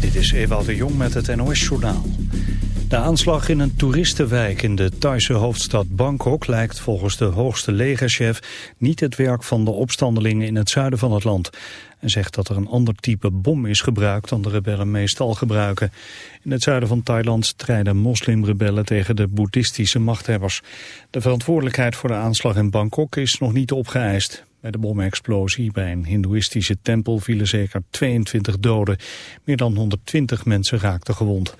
Dit is Ewout de Jong met het NOS-journaal. De aanslag in een toeristenwijk in de Thaise hoofdstad Bangkok lijkt volgens de hoogste legerchef niet het werk van de opstandelingen in het zuiden van het land. En zegt dat er een ander type bom is gebruikt dan de rebellen meestal gebruiken. In het zuiden van Thailand strijden moslimrebellen tegen de boeddhistische machthebbers. De verantwoordelijkheid voor de aanslag in Bangkok is nog niet opgeëist. Bij de bomexplosie bij een hindoeïstische tempel vielen zeker 22 doden. Meer dan 120 mensen raakten gewond.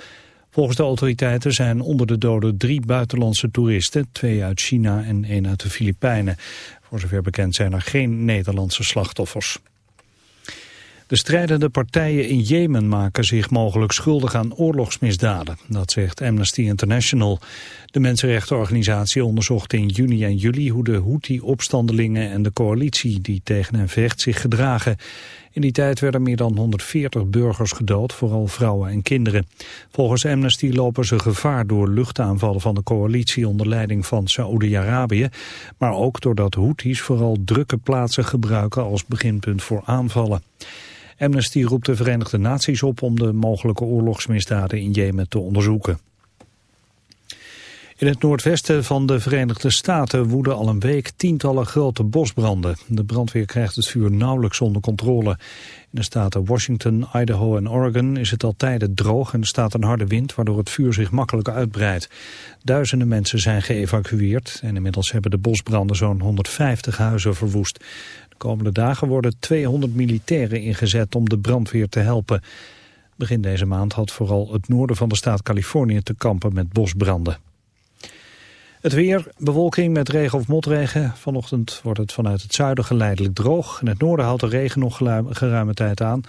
Volgens de autoriteiten zijn onder de doden drie buitenlandse toeristen, twee uit China en één uit de Filipijnen. Voor zover bekend zijn er geen Nederlandse slachtoffers. De strijdende partijen in Jemen maken zich mogelijk schuldig aan oorlogsmisdaden. Dat zegt Amnesty International. De mensenrechtenorganisatie onderzocht in juni en juli hoe de Houthi-opstandelingen en de coalitie die tegen hen vecht zich gedragen. In die tijd werden meer dan 140 burgers gedood, vooral vrouwen en kinderen. Volgens Amnesty lopen ze gevaar door luchtaanvallen van de coalitie onder leiding van Saoedi-Arabië, maar ook doordat Houthis vooral drukke plaatsen gebruiken als beginpunt voor aanvallen. Amnesty roept de Verenigde Naties op om de mogelijke oorlogsmisdaden in Jemen te onderzoeken. In het noordwesten van de Verenigde Staten woeden al een week tientallen grote bosbranden. De brandweer krijgt het vuur nauwelijks onder controle. In de staten Washington, Idaho en Oregon is het al tijden droog en staat een harde wind waardoor het vuur zich makkelijk uitbreidt. Duizenden mensen zijn geëvacueerd en inmiddels hebben de bosbranden zo'n 150 huizen verwoest. De komende dagen worden 200 militairen ingezet om de brandweer te helpen. Begin deze maand had vooral het noorden van de staat Californië te kampen met bosbranden. Het weer, bewolking met regen of motregen. Vanochtend wordt het vanuit het zuiden geleidelijk droog. In het noorden houdt de regen nog geruime tijd aan.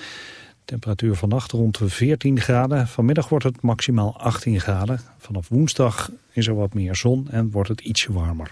Temperatuur vannacht rond de 14 graden. Vanmiddag wordt het maximaal 18 graden. Vanaf woensdag is er wat meer zon en wordt het ietsje warmer.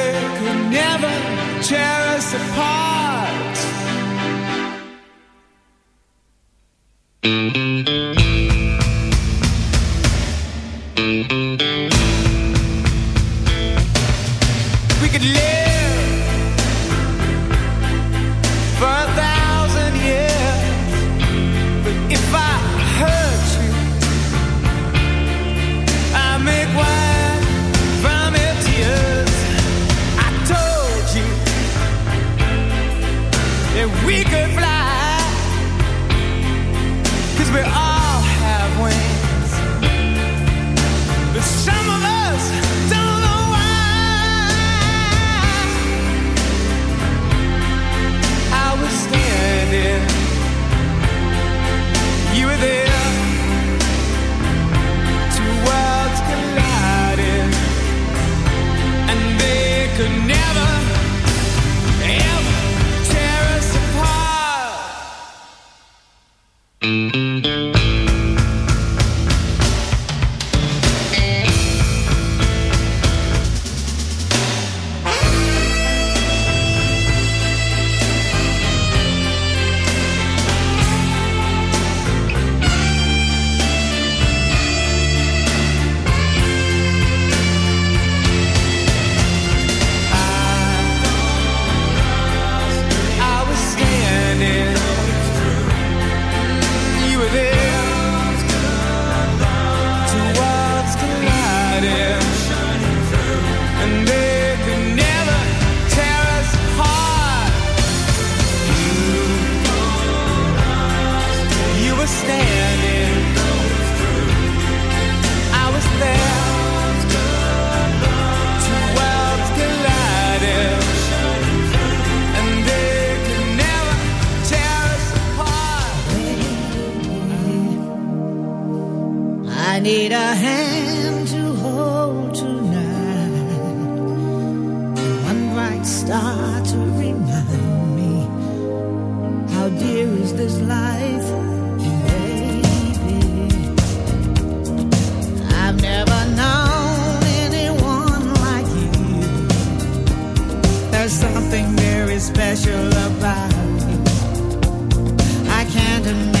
tear us apart. all have wings, but some. There's something very special about me. I can't imagine.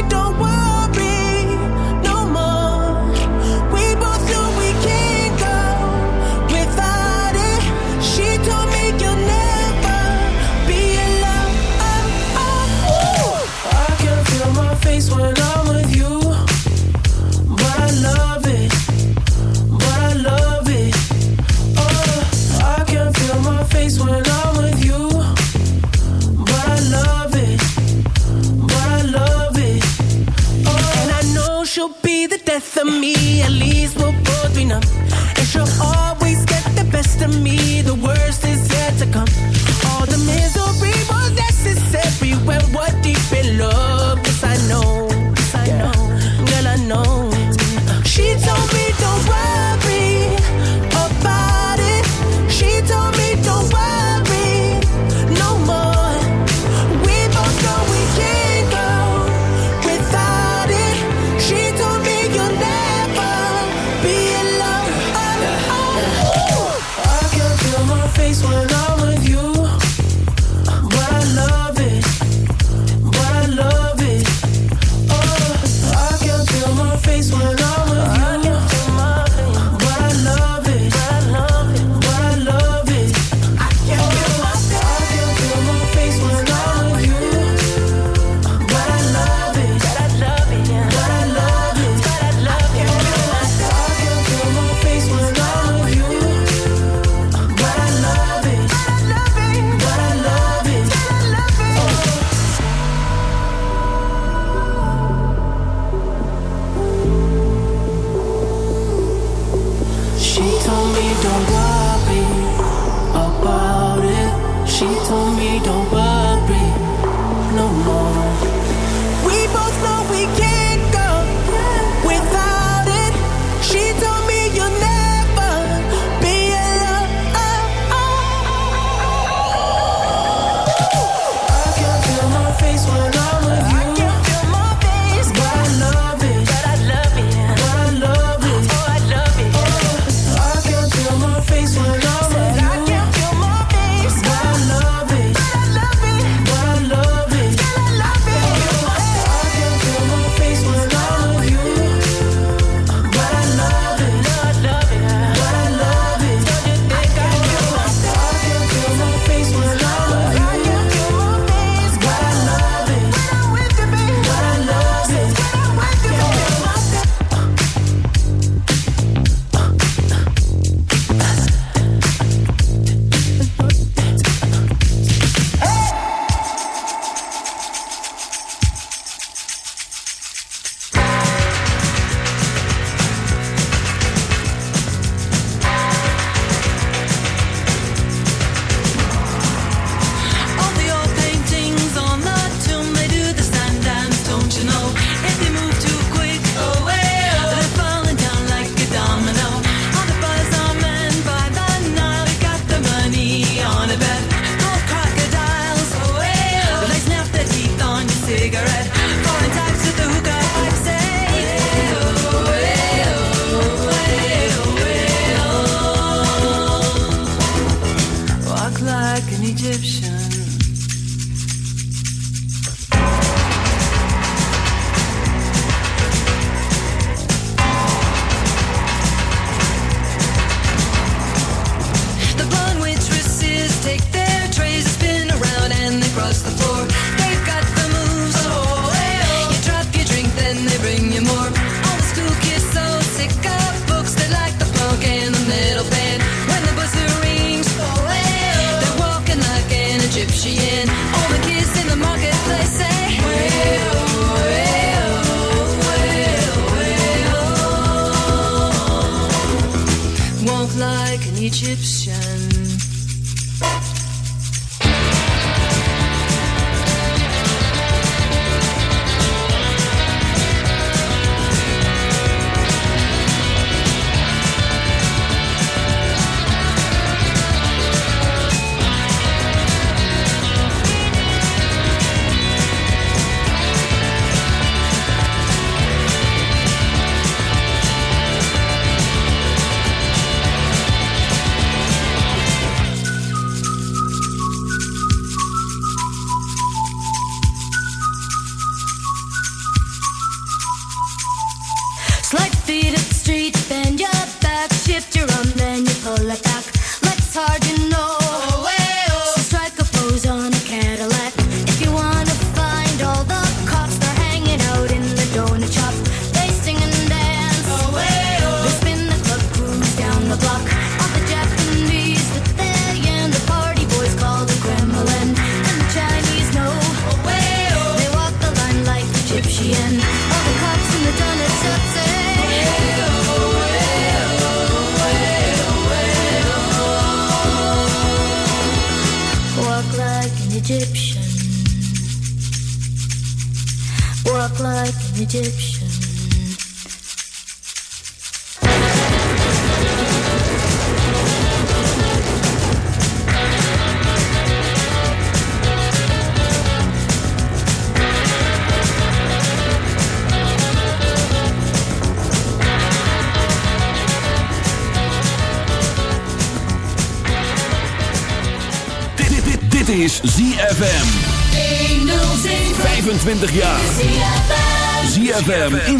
face one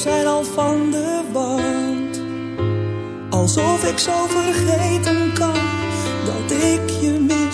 zijn al van de wand. Alsof ik zo vergeten kan dat ik je niet.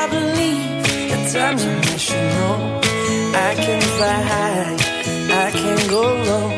I believe at times I wish you I can fly high, I can go low.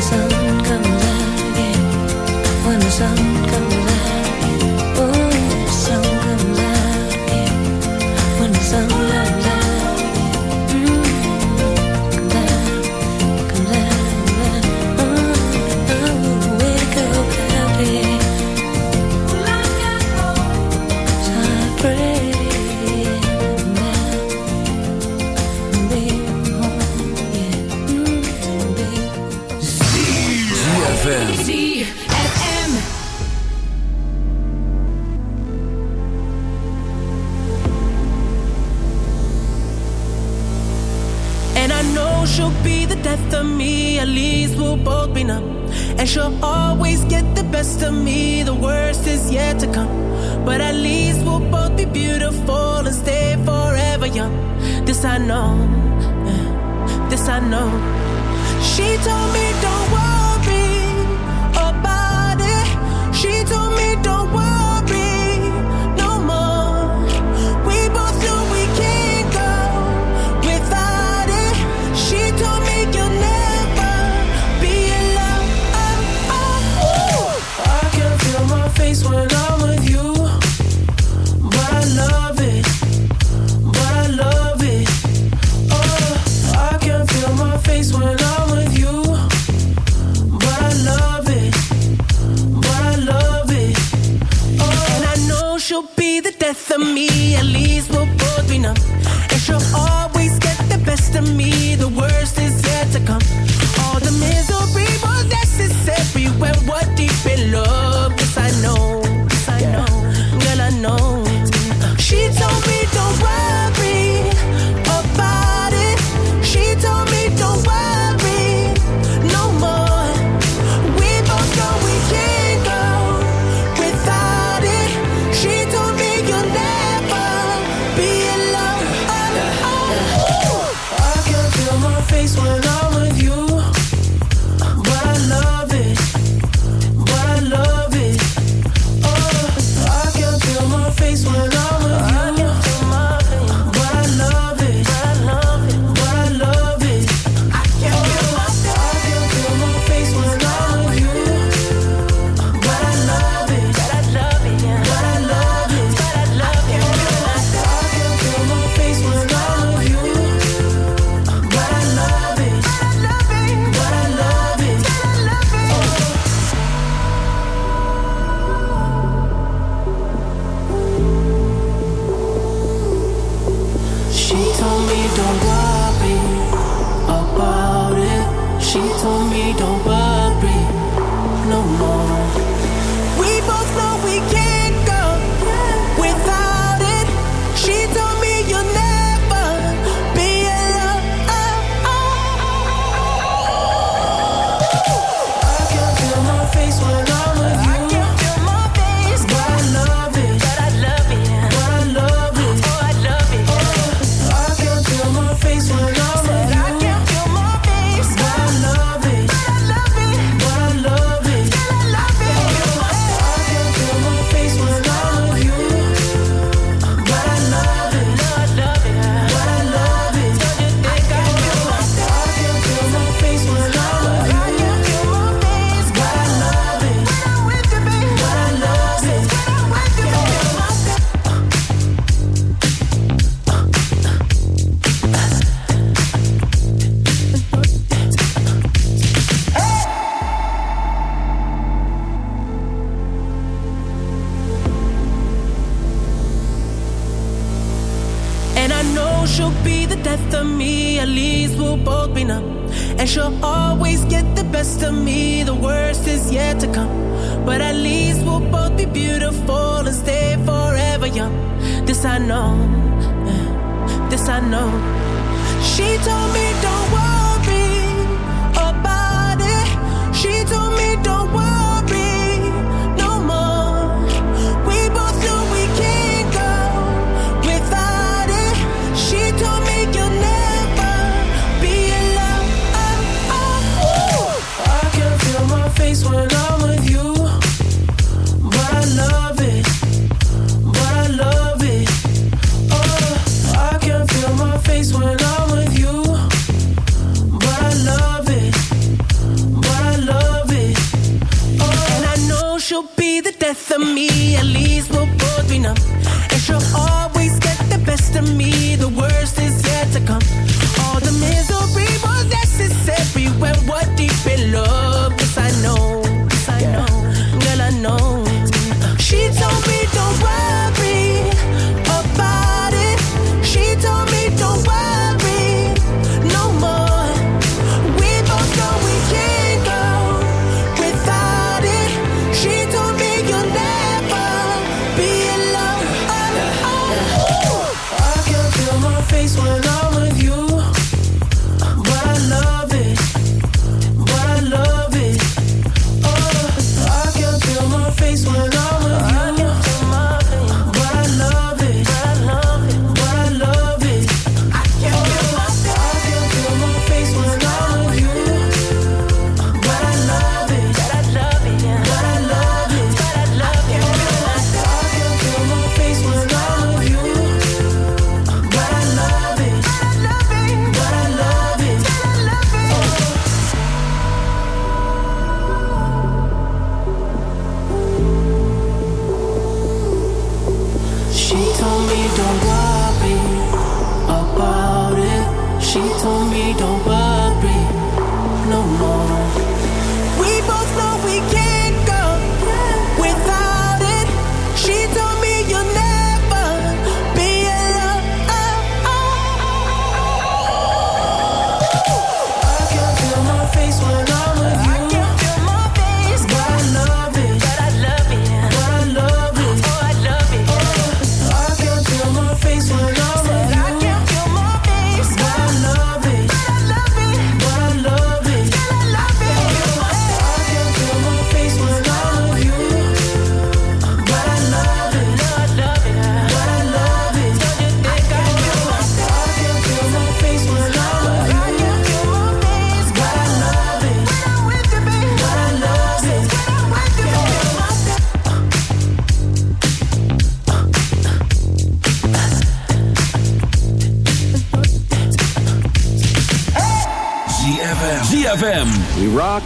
sun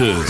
106.9